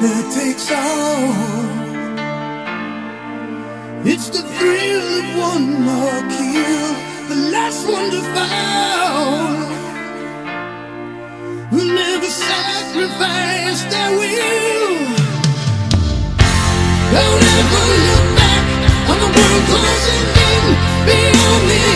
takes all. It's the thrill of one more kill, the last one to fall. Will never sacrifice their will. Don't ever look back on the world closing in beyond the